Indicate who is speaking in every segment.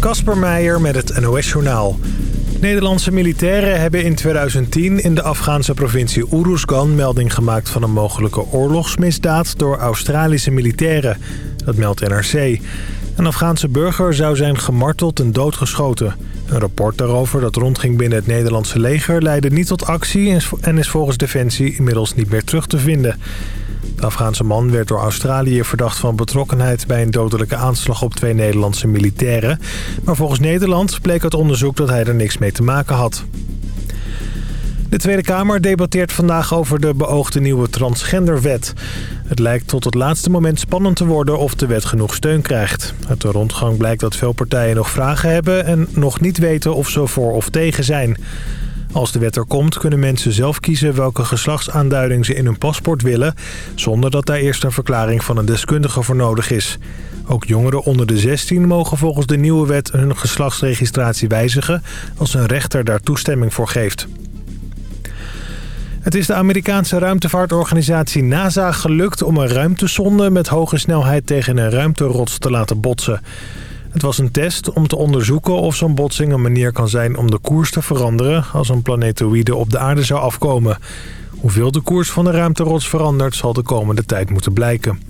Speaker 1: Kasper Meijer met het NOS-journaal. Nederlandse militairen hebben in 2010 in de Afghaanse provincie Uruzgan melding gemaakt van een mogelijke oorlogsmisdaad door Australische militairen. Dat meldt NRC. Een Afghaanse burger zou zijn gemarteld en doodgeschoten. Een rapport daarover dat rondging binnen het Nederlandse leger leidde niet tot actie en is volgens Defensie inmiddels niet meer terug te vinden. De Afghaanse man werd door Australië verdacht van betrokkenheid bij een dodelijke aanslag op twee Nederlandse militairen. Maar volgens Nederland bleek uit onderzoek dat hij er niks mee te maken had. De Tweede Kamer debatteert vandaag over de beoogde nieuwe transgenderwet. Het lijkt tot het laatste moment spannend te worden of de wet genoeg steun krijgt. Uit de rondgang blijkt dat veel partijen nog vragen hebben... en nog niet weten of ze voor of tegen zijn. Als de wet er komt, kunnen mensen zelf kiezen welke geslachtsaanduiding ze in hun paspoort willen... zonder dat daar eerst een verklaring van een deskundige voor nodig is. Ook jongeren onder de 16 mogen volgens de nieuwe wet hun geslachtsregistratie wijzigen... als een rechter daar toestemming voor geeft. Het is de Amerikaanse ruimtevaartorganisatie NASA gelukt om een ruimtesonde met hoge snelheid tegen een ruimterots te laten botsen. Het was een test om te onderzoeken of zo'n botsing een manier kan zijn om de koers te veranderen als een planetoïde op de aarde zou afkomen. Hoeveel de koers van de ruimterots verandert zal de komende tijd moeten blijken.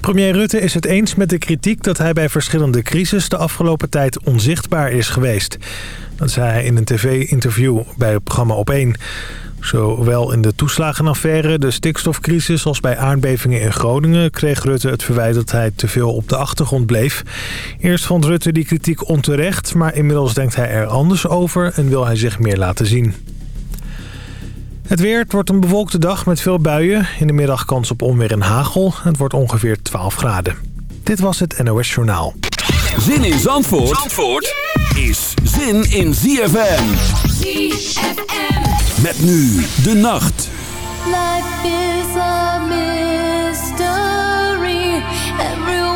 Speaker 1: Premier Rutte is het eens met de kritiek dat hij bij verschillende crisis de afgelopen tijd onzichtbaar is geweest. Dat zei hij in een tv-interview bij het programma Op1. Zowel in de toeslagenaffaire, de stikstofcrisis als bij aardbevingen in Groningen... kreeg Rutte het verwijt dat hij te veel op de achtergrond bleef. Eerst vond Rutte die kritiek onterecht, maar inmiddels denkt hij er anders over... en wil hij zich meer laten zien. Het weer, het wordt een bewolkte dag met veel buien. In de middag kans op onweer en hagel. Het wordt ongeveer 12 graden. Dit was het NOS Journaal.
Speaker 2: Zin in Zandvoort, Zandvoort is zin in ZFM. ZFM. Met nu de nacht. Life is a mystery. Everyone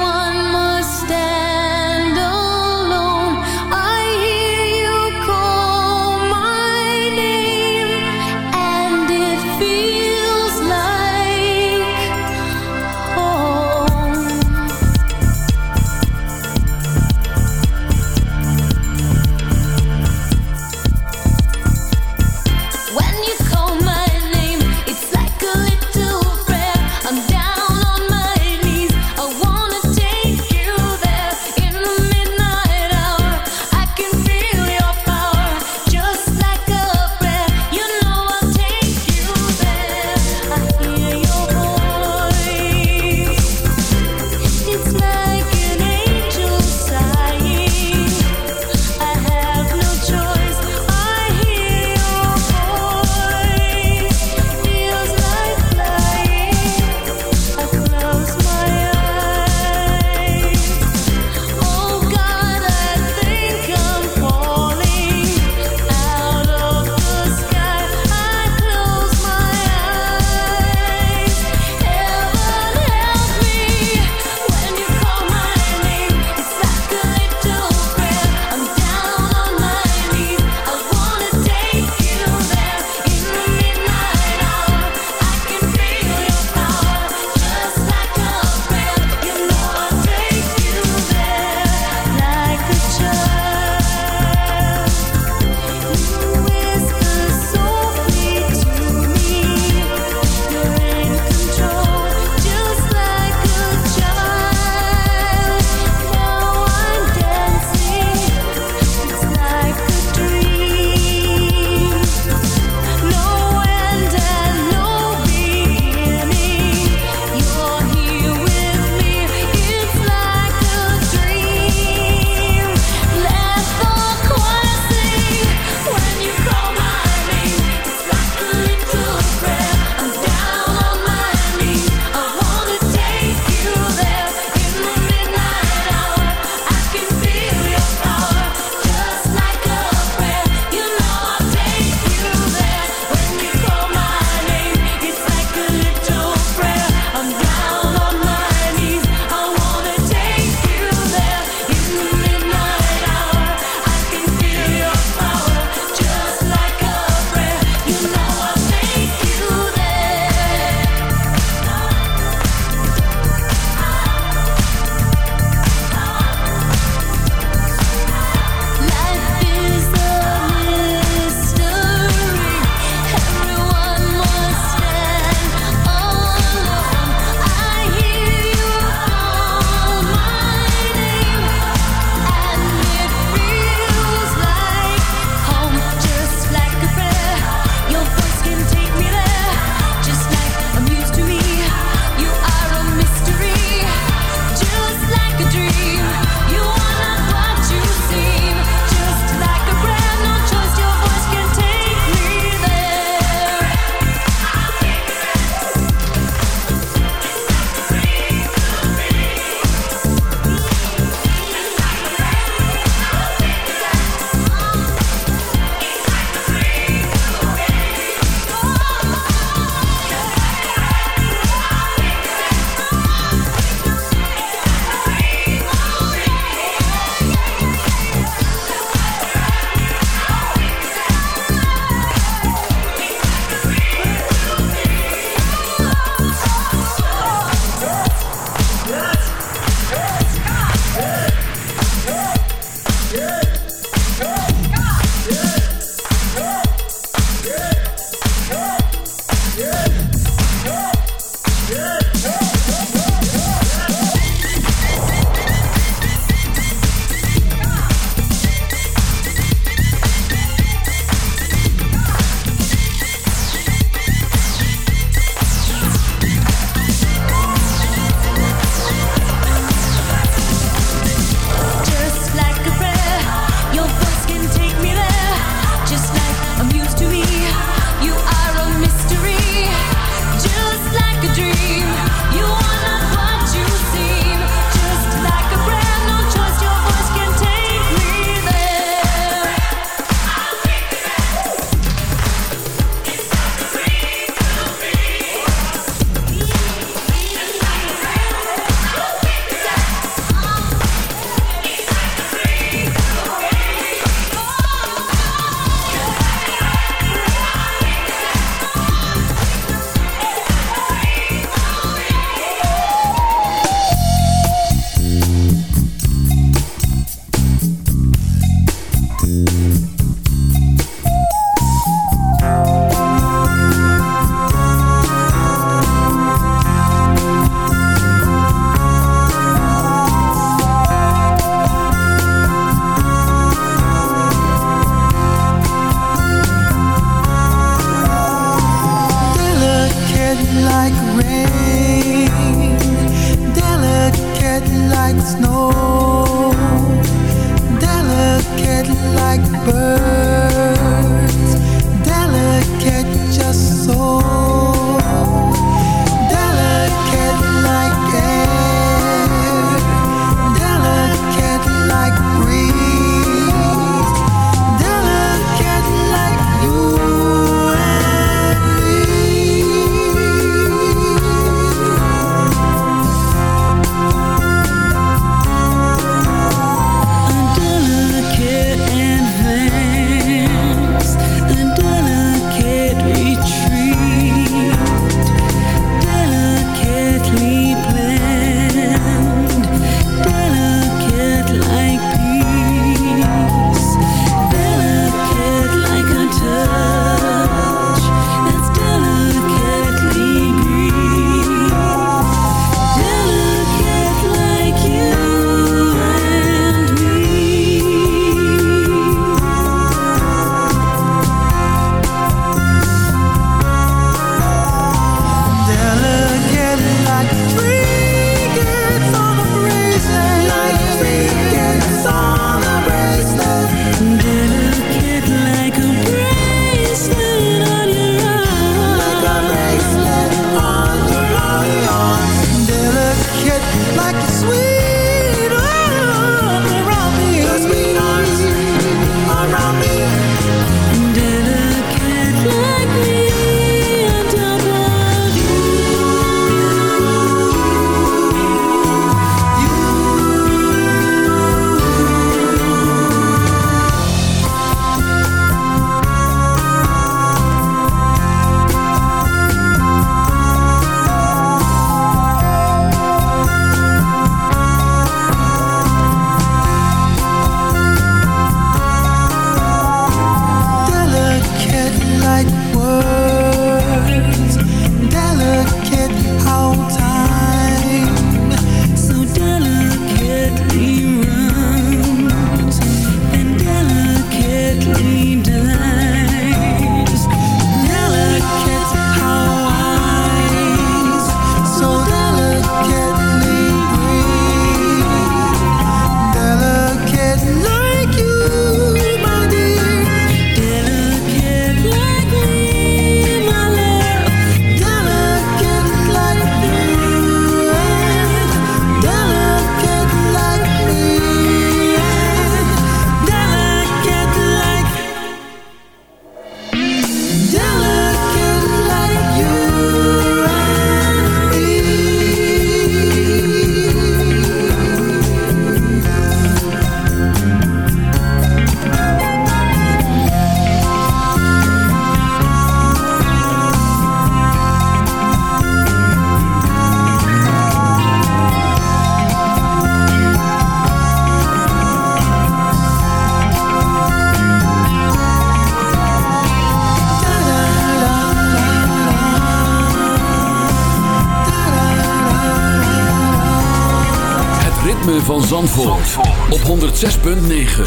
Speaker 2: van Zandvoort, op 106.9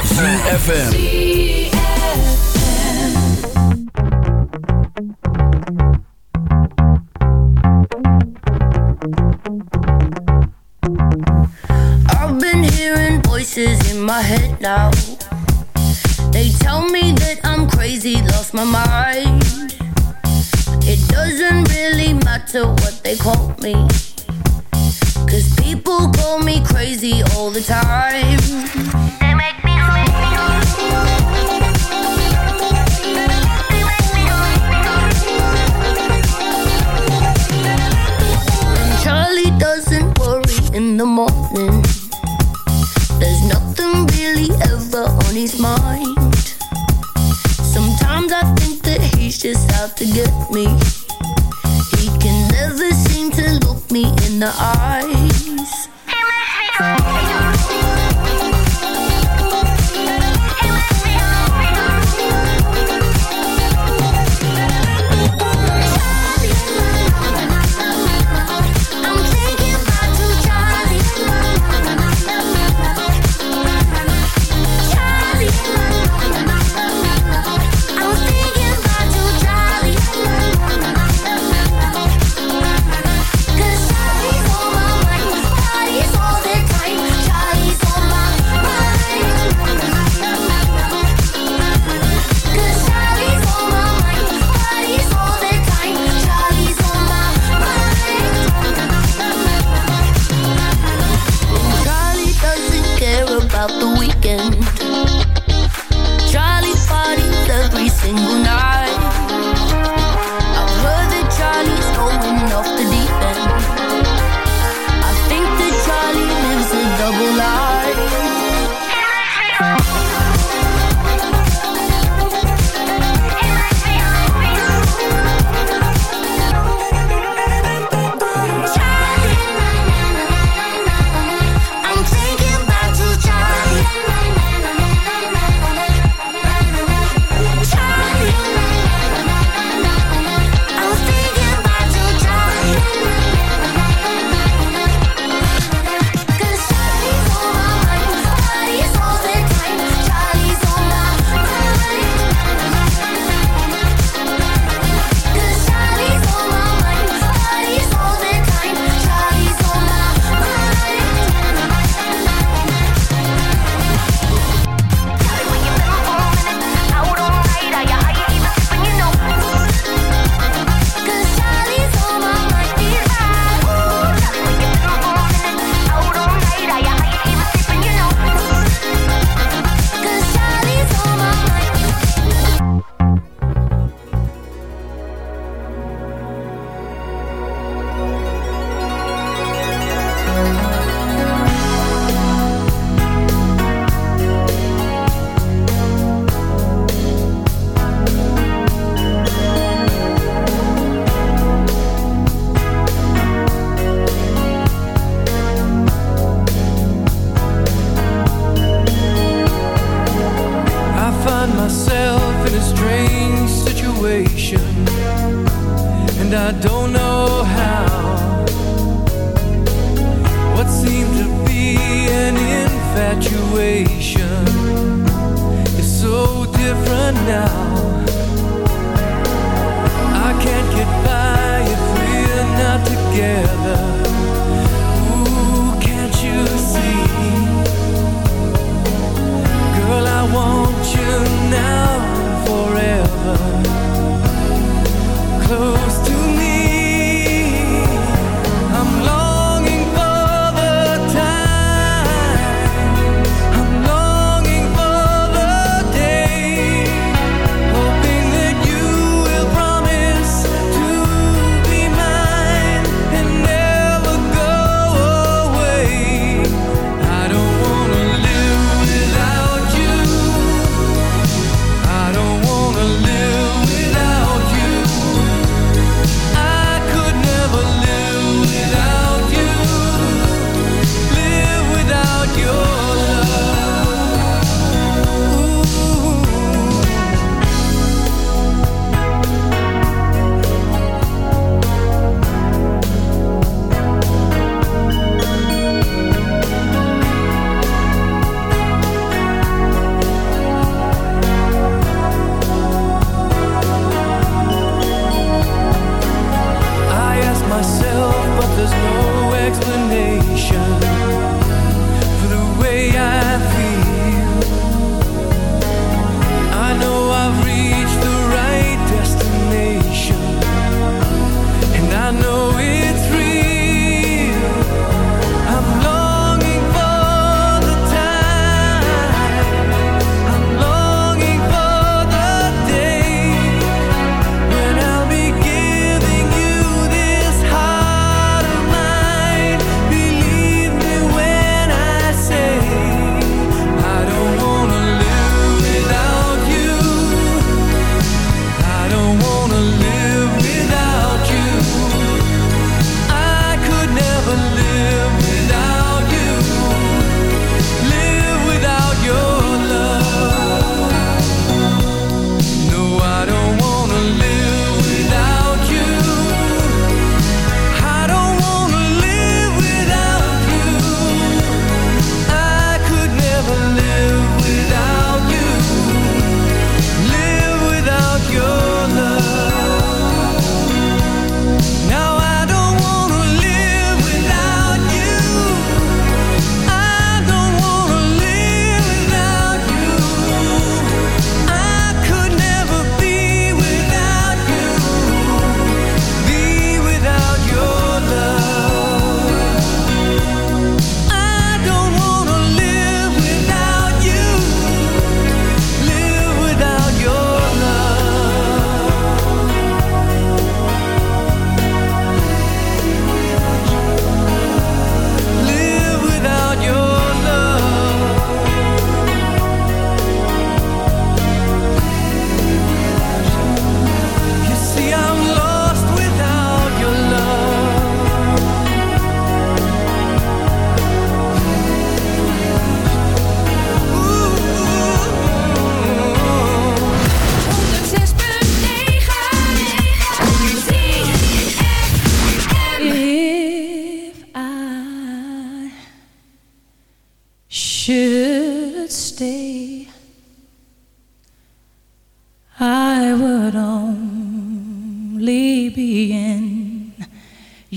Speaker 2: CFFM
Speaker 3: I've been hearing voices in my head now. They tell me that I'm crazy, lost my mind. It doesn't really matter what they call me people call me crazy all the time. They make me When Charlie doesn't worry in the morning, there's nothing really ever on his mind. Sometimes I think that he's just out to get me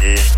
Speaker 4: Yeah.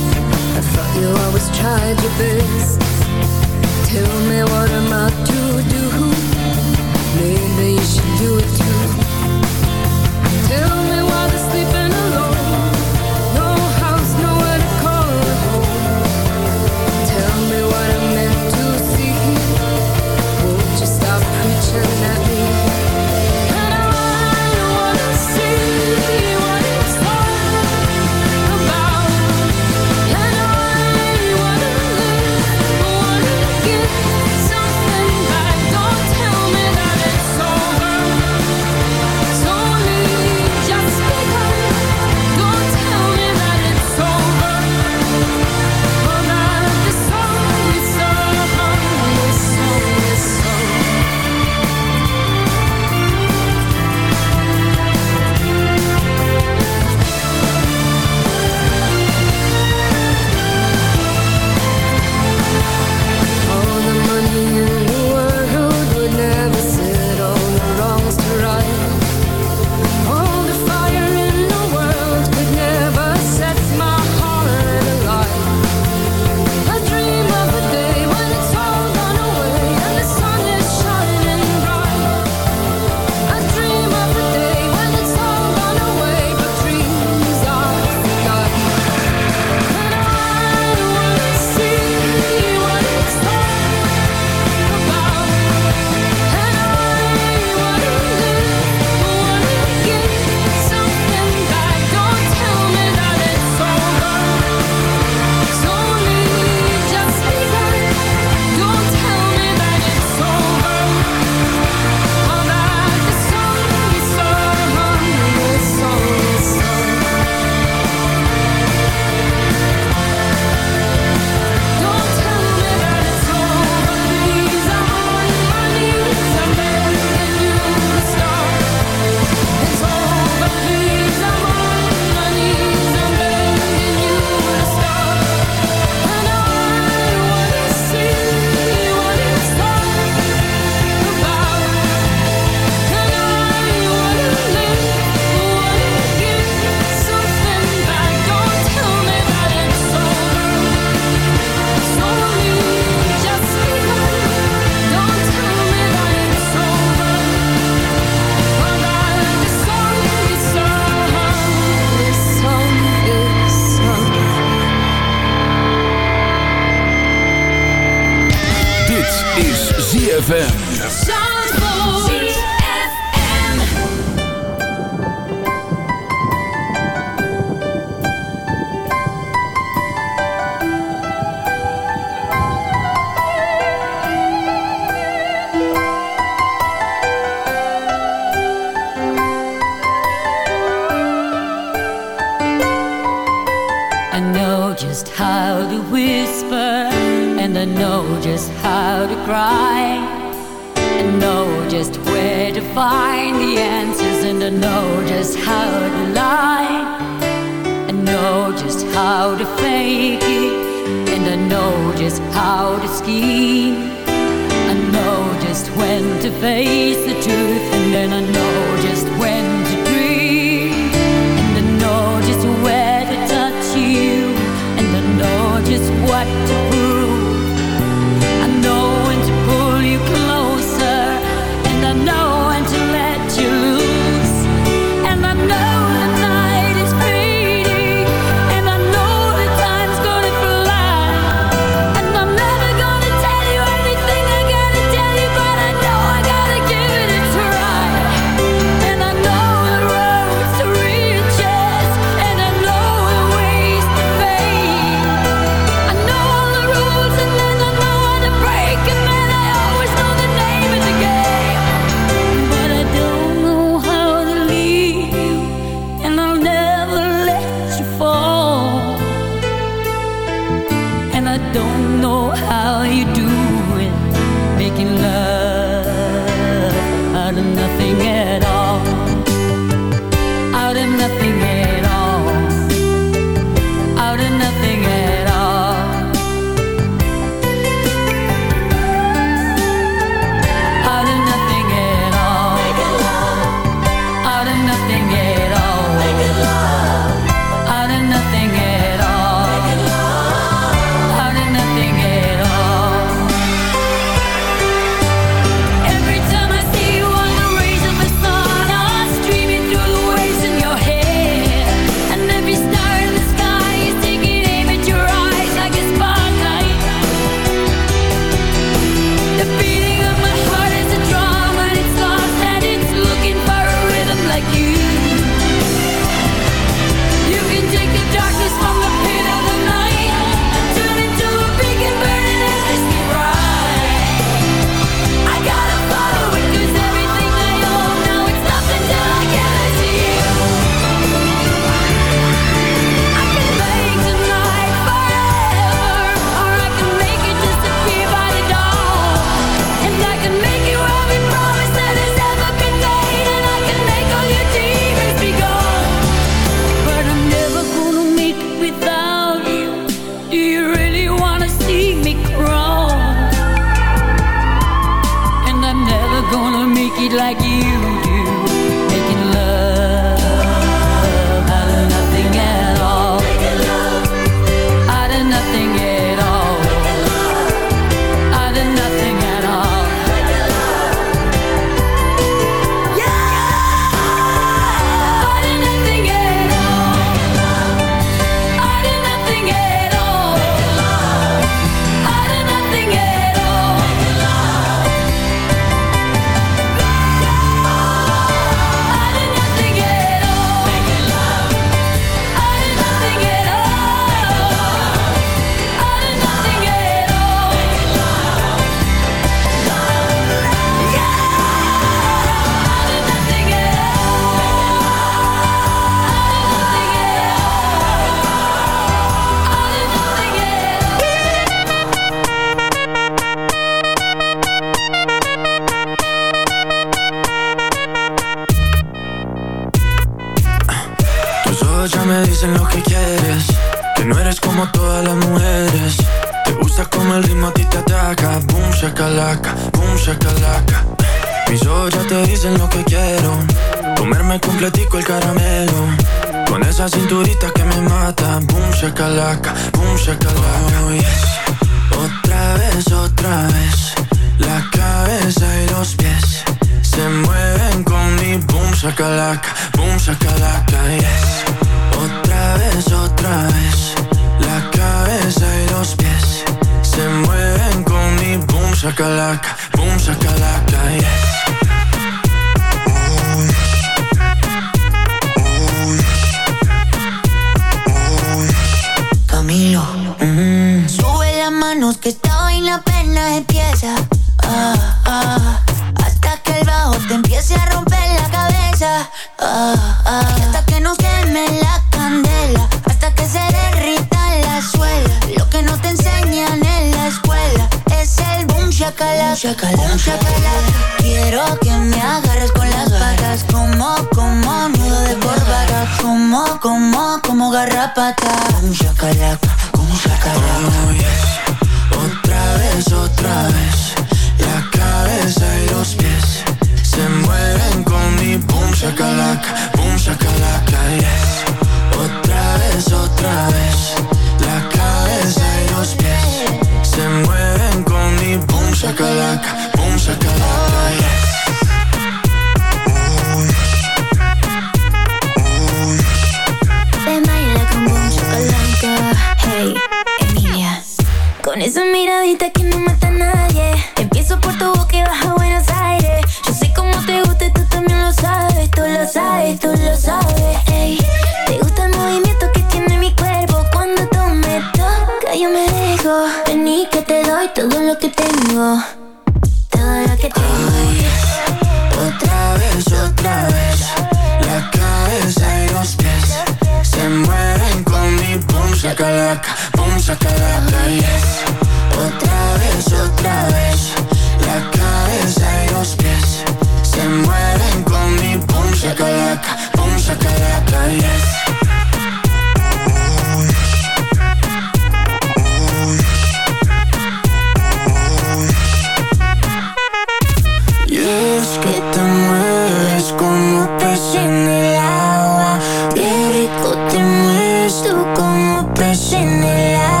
Speaker 5: now, pushing it out.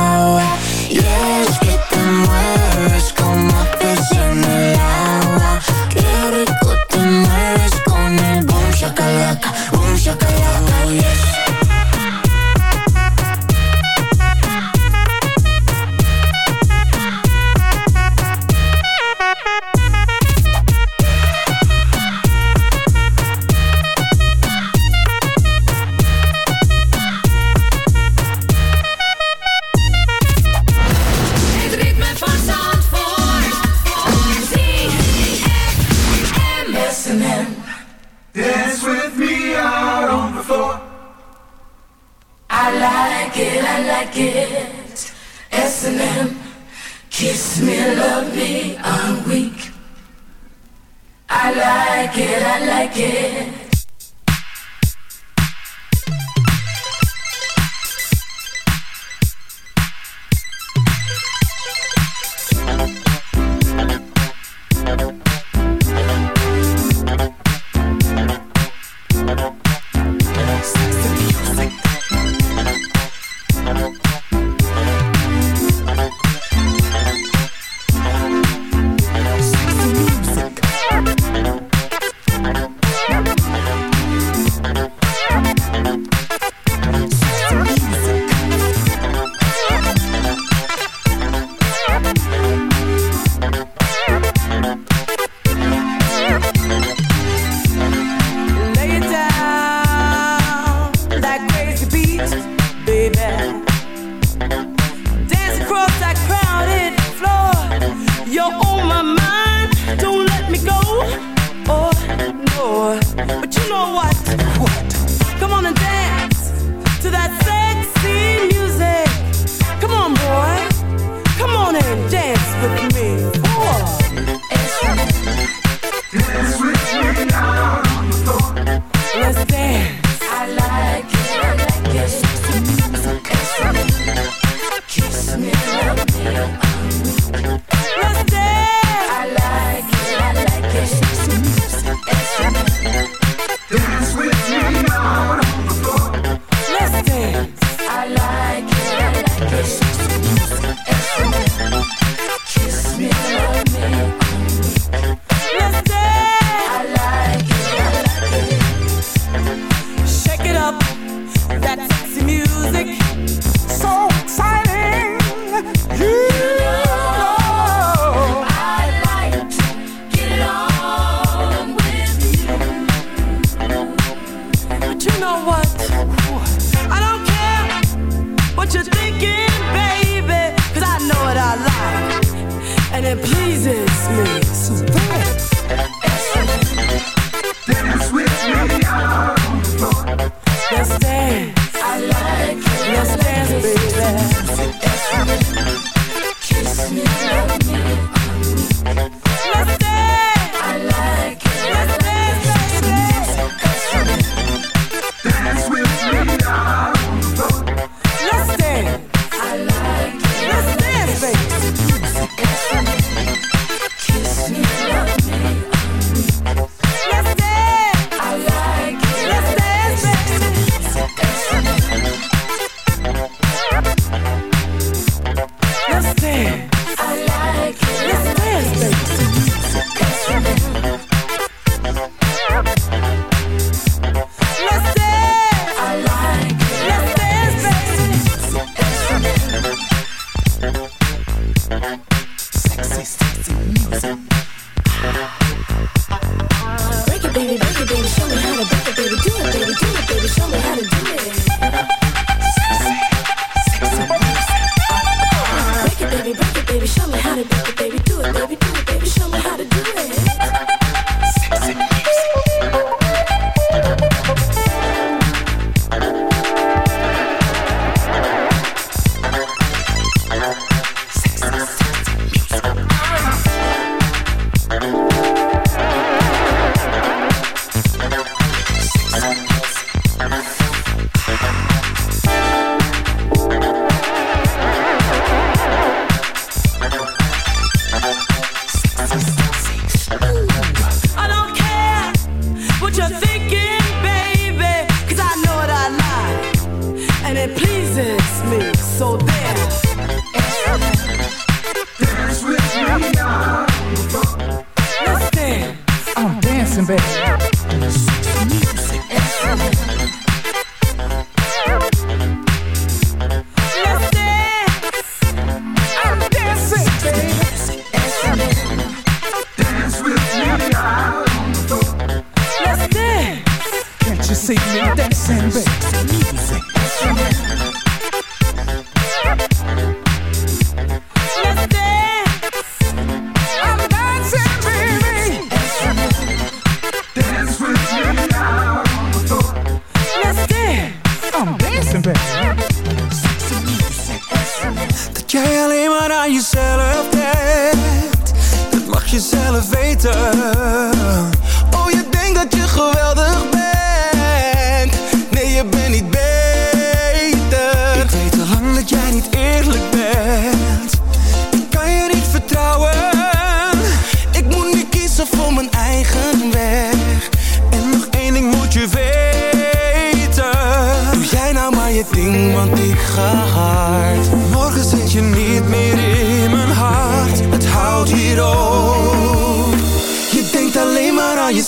Speaker 5: jezelf weten.